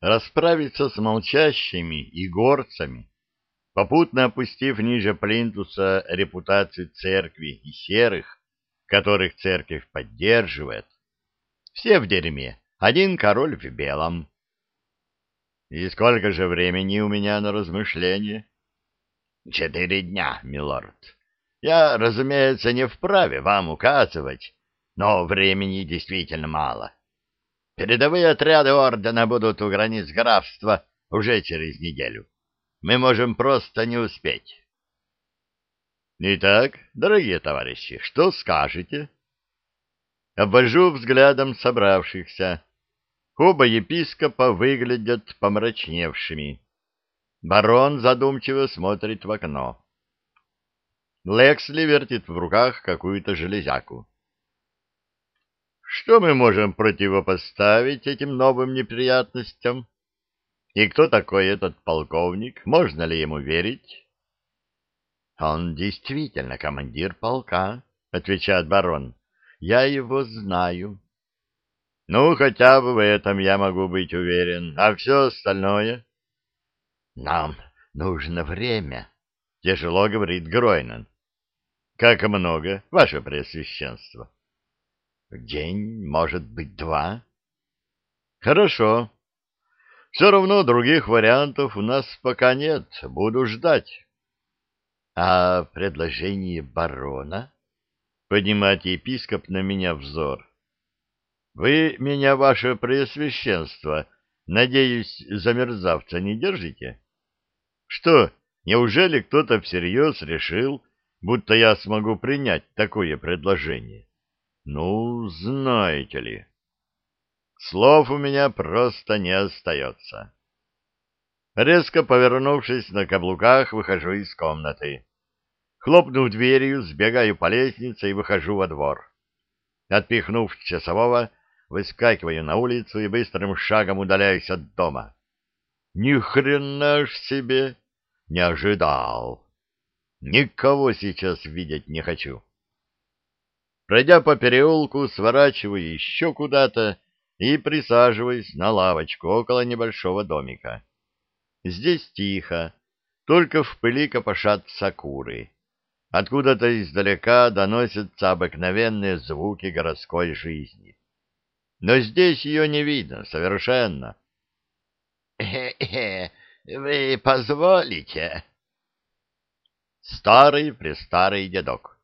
расправиться с молчащими и горцами, попутно опустив ниже плинтуса репутацию церкви и серых, которых церковь поддерживает. Все в дерьме, один король в белом. И сколько же времени у меня на размышление? Четыре дня, милорд. Я, разумеется, не вправе вам указывать, но времени действительно мало. Передовые отряды ордена будут у границ графства уже через неделю. Мы можем просто не успеть. Итак, дорогие товарищи, что скажете? Обвожу взглядом собравшихся. Оба епископа выглядят помрачневшими. Барон задумчиво смотрит в окно. Лексли вертит в руках какую-то железяку. Что мы можем противопоставить этим новым неприятностям? И кто такой этот полковник? Можно ли ему верить? Он действительно командир полка, отвечает барон. Я его знаю. Ну, хотя бы в этом я могу быть уверен. А все остальное? Нам нужно время, тяжело говорит Гройнан. Как много, ваше преосвященство? День, может быть, два. Хорошо. Все равно других вариантов у нас пока нет. Буду ждать. А предложение барона? Поднимает епископ на меня взор. Вы меня, ваше преосвященство, надеюсь, за мерзавца не держите? Что, неужели кто-то всерьез решил, будто я смогу принять такое предложение? Ну, знаете ли. Слов у меня просто не остается. Резко повернувшись на каблуках, выхожу из комнаты. Хлопнув дверью, сбегаю по лестнице и выхожу во двор. Отпихнув часового, выскакиваю на улицу и быстрым шагом удаляюсь от дома. Ни хрена ж себе! Не ожидал. Никого сейчас видеть не хочу. Пройдя по переулку, сворачиваю еще куда-то и присаживаюсь на лавочку около небольшого домика. Здесь тихо, только в пыли копошат сакуры. Откуда-то издалека доносятся обыкновенные звуки городской жизни. Но здесь ее не видно совершенно. вы позволите?» Старый-престарый дедок.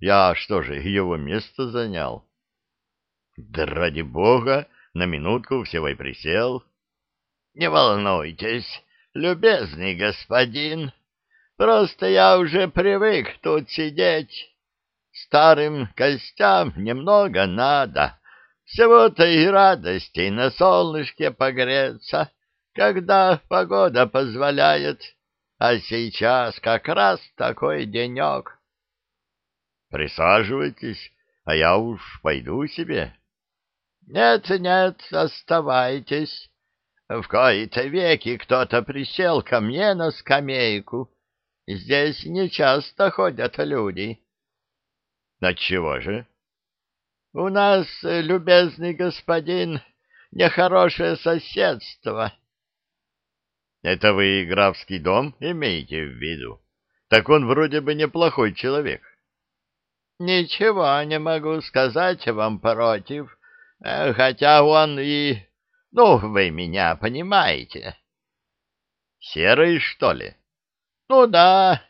Я что же, его место занял? Да ради бога, на минутку всего и присел. Не волнуйтесь, любезный господин, просто я уже привык тут сидеть. Старым костям немного надо, всего-то и радостей на солнышке погреться, когда погода позволяет, а сейчас как раз такой денек. Присаживайтесь, а я уж пойду себе. Нет, нет, оставайтесь. В кои-то веки кто-то присел ко мне на скамейку. Здесь нечасто ходят люди. Отчего же? У нас, любезный господин, нехорошее соседство. Это вы графский дом имеете в виду? Так он вроде бы неплохой человек. Ничего не могу сказать вам против, э, хотя он и... Ну, вы меня понимаете. Серый, что ли? Ну да,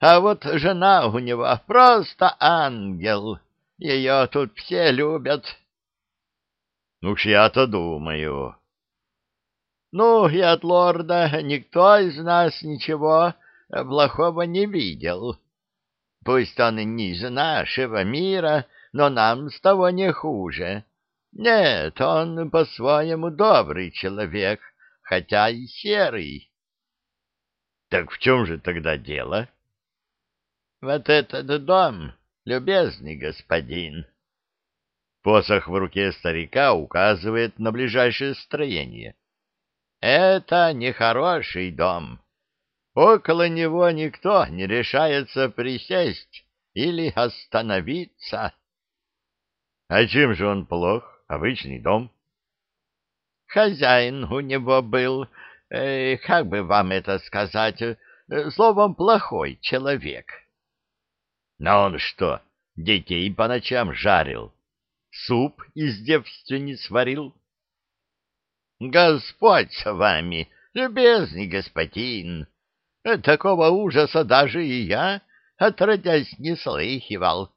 а вот жена у него просто ангел. Ее тут все любят. Ну уж я-то думаю. Ну, и от лорда никто из нас ничего плохого не видел. Пусть он и из нашего мира, но нам с того не хуже. Нет, он по-своему добрый человек, хотя и серый. Так в чем же тогда дело? Вот этот дом, любезный господин. Посох в руке старика указывает на ближайшее строение. Это нехороший дом. Около него никто не решается присесть или остановиться. А чем же он плох? Обычный дом. хозяин у него был, э, как бы вам это сказать, словом, плохой человек. Но он что, детей по ночам жарил? Суп из девственниц варил? Господь с вами, любезный господин! Такого ужаса даже и я, отродясь, не слыхивал.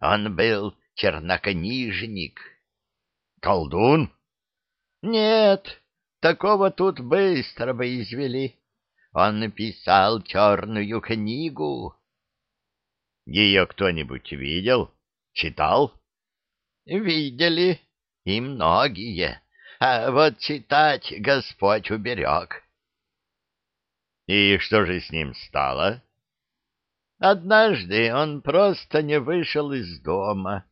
Он был чернокнижник. Колдун? Нет, такого тут быстро бы извели. Он написал черную книгу. Ее кто-нибудь видел? Читал? Видели, и многие. А вот читать Господь уберег. И что же с ним стало? Однажды он просто не вышел из дома.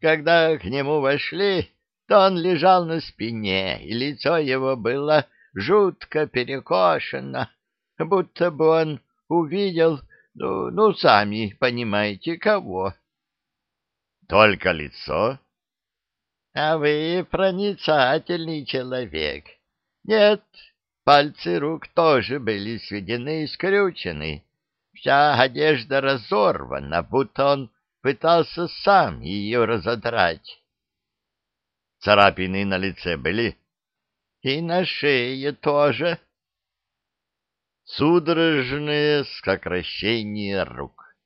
Когда к нему вошли, то он лежал на спине, и лицо его было жутко перекошено, будто бы он увидел, ну, ну сами понимаете, кого. Только лицо? А вы проницательный человек. Нет, пальцы рук тоже были сведены и скрючены. Вся одежда разорвана, будто он пытался сам ее разодрать. Царапины на лице были? И на шее тоже. Судорожное сокращение рук.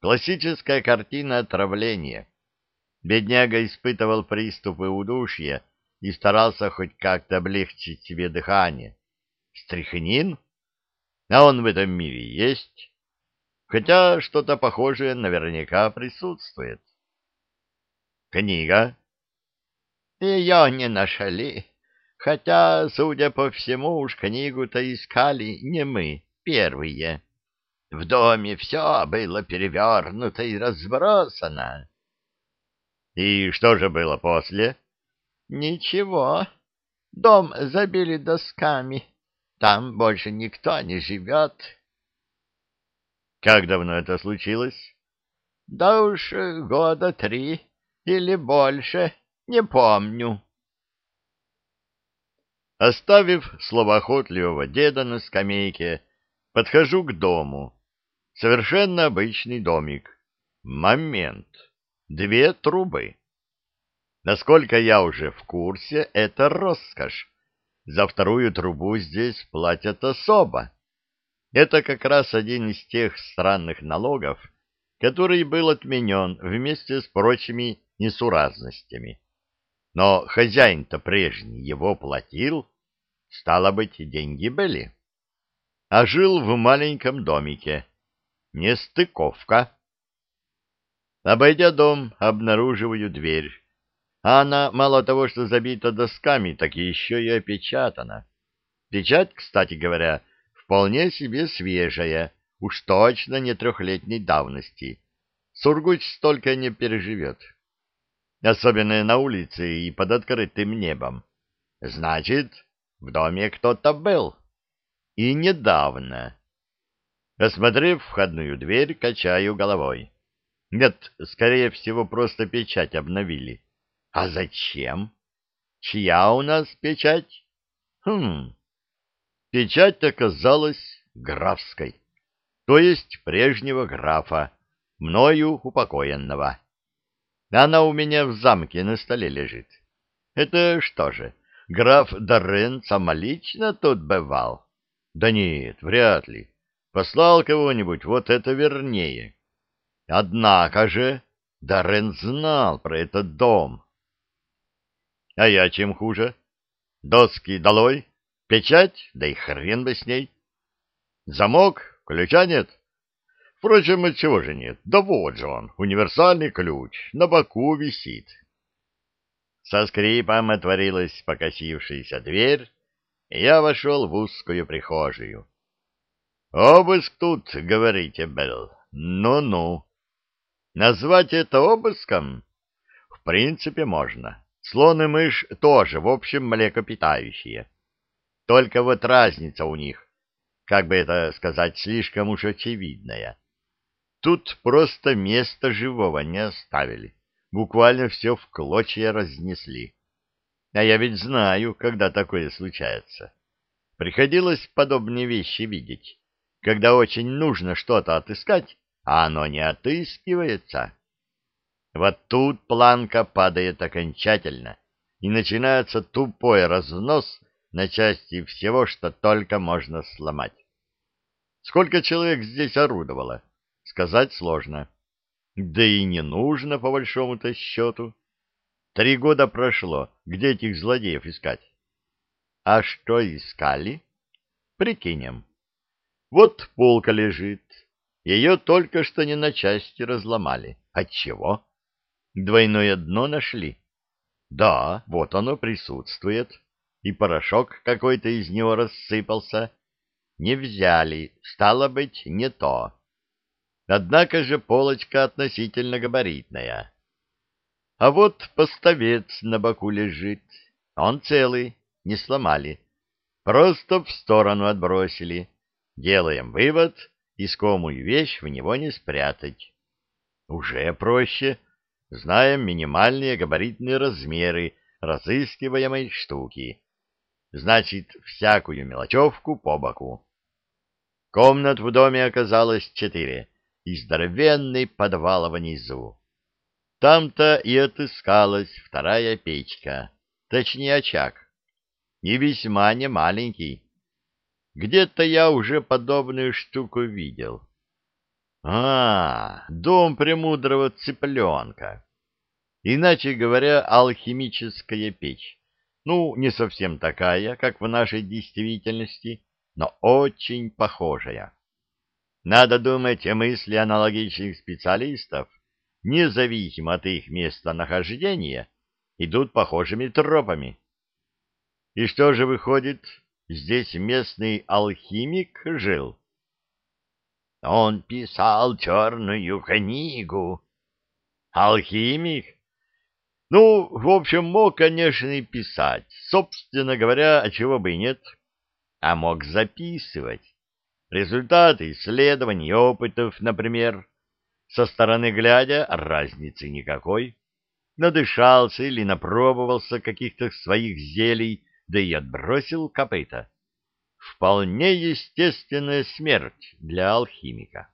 Классическая картина отравления. Бедняга испытывал приступы удушья и старался хоть как-то облегчить себе дыхание. Стрихнин? А он в этом мире есть? Хотя что-то похожее наверняка присутствует. Книга? Ее не нашли. Хотя, судя по всему, уж книгу-то искали не мы, первые. В доме все было перевернуто и разбросано. И что же было после? Ничего. Дом забили досками. Там больше никто не живет. Как давно это случилось? Да уж года три или больше, не помню. Оставив словоохотливого деда на скамейке, подхожу к дому. Совершенно обычный домик. Момент. Две трубы. Насколько я уже в курсе, это роскошь. За вторую трубу здесь платят особо. Это как раз один из тех странных налогов, который был отменен вместе с прочими несуразностями. Но хозяин-то прежний его платил, стало быть, деньги были. А жил в маленьком домике. Нестыковка. Обойдя дом, обнаруживаю дверь. Она мало того, что забита досками, так еще и опечатана. Печать, кстати говоря, вполне себе свежая, уж точно не трехлетней давности. Сургуч столько не переживет. Особенно на улице и под открытым небом. Значит, в доме кто-то был. И недавно. Осмотрев входную дверь, качаю головой. Нет, скорее всего, просто печать обновили. А зачем? Чья у нас печать? Хм. Печать оказалась графской, то есть прежнего графа, мною упокоенного. Она у меня в замке на столе лежит. Это что же, граф Дорен самолично тут бывал? Да нет, вряд ли. Послал кого-нибудь, вот это вернее. Однако же Даррен знал про этот дом. А я чем хуже? Доски долой, печать, да и хрен бы с ней. Замок, ключа нет. Впрочем, отчего же нет? Да вот же он, универсальный ключ, на боку висит. Со скрипом отворилась покосившаяся дверь, и я вошел в узкую прихожую. «Обыск тут, говорите, Белл? Ну-ну. Назвать это обыском? В принципе, можно. Слон и мышь тоже, в общем, млекопитающие. Только вот разница у них, как бы это сказать, слишком уж очевидная. Тут просто места живого не оставили. Буквально все в клочья разнесли. А я ведь знаю, когда такое случается. Приходилось подобные вещи видеть, когда очень нужно что-то отыскать, а оно не отыскивается. Вот тут планка падает окончательно, и начинается тупой разнос на части всего, что только можно сломать. Сколько человек здесь орудовало, сказать сложно. Да и не нужно, по большому-то счету. Три года прошло, где этих злодеев искать? А что искали? Прикинем. Вот полка лежит. Ее только что не на части разломали. Отчего? Двойное дно нашли. Да, вот оно присутствует. И порошок какой-то из него рассыпался. Не взяли, стало быть, не то. Однако же полочка относительно габаритная. А вот поставец на боку лежит. Он целый, не сломали. Просто в сторону отбросили. Делаем вывод, искомую вещь в него не спрятать. Уже проще. Знаем минимальные габаритные размеры разыскиваемой штуки. Значит, всякую мелочевку по боку. Комнат в доме оказалось четыре и здоровенный подвал внизу. Там-то и отыскалась вторая печка, точнее очаг, и весьма не маленький. Где-то я уже подобную штуку видел. А, дом премудрого цыпленка. Иначе говоря, алхимическая печь. Ну, не совсем такая, как в нашей действительности, но очень похожая. Надо думать, мысли аналогичных специалистов, независимо от их местонахождения, идут похожими тропами. И что же выходит, здесь местный алхимик жил? Он писал черную книгу. Алхимик? Ну, в общем, мог, конечно, и писать. Собственно говоря, а чего бы и нет. А мог записывать. Результаты исследований, опытов, например. Со стороны глядя, разницы никакой. Надышался или напробовался каких-то своих зелий, да и отбросил копыта. Вполне естественная смерть для алхимика.